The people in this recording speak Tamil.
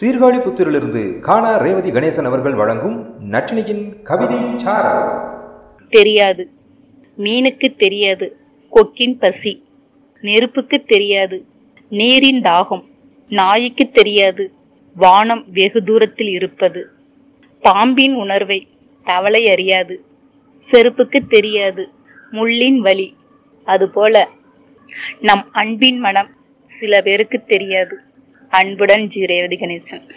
சீர்காழி புத்திரிலிருந்து காணா ரேவதி கணேசன் அவர்கள் வழங்கும் நட்டினியின் கவிதை தெரியாது. மீனுக்கு தெரியாது. கொக்கின் பசி. நெருப்புக்கு தெரியாது. நீரின் தாகம். நாய்க்கு தெரியாது. வானம் வெகு தூரத்தில் இருப்பது. பாம்பின் உணர்வை தவளை அறியாது. செருப்புக்கு தெரியாது. முள்ளின் வலி. அதுபோல நம் அன்பின் மனம் சில பேருக்கு தெரியாது. அன்புடன் ஜி ரேவதி கணேசன்